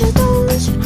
you don't